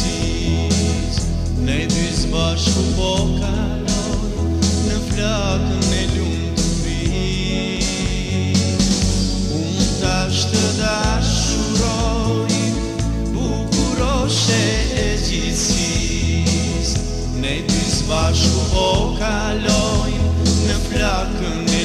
sis Ne dyz bashku po kalon Në flakën e lumë të fi Unë tash të dashuroj Bukurosh e e gjithsis Ne dyz bashku po Në flakën e lumë të fi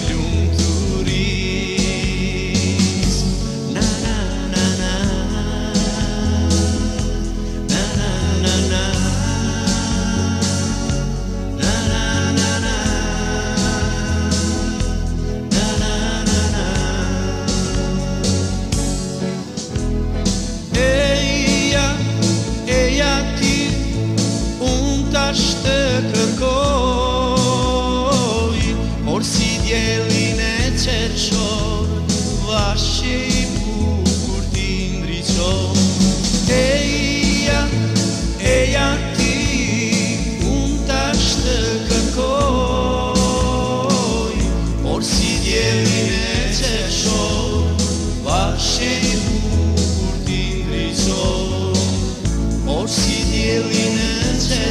Marche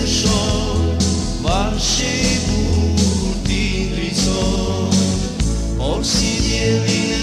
pour dire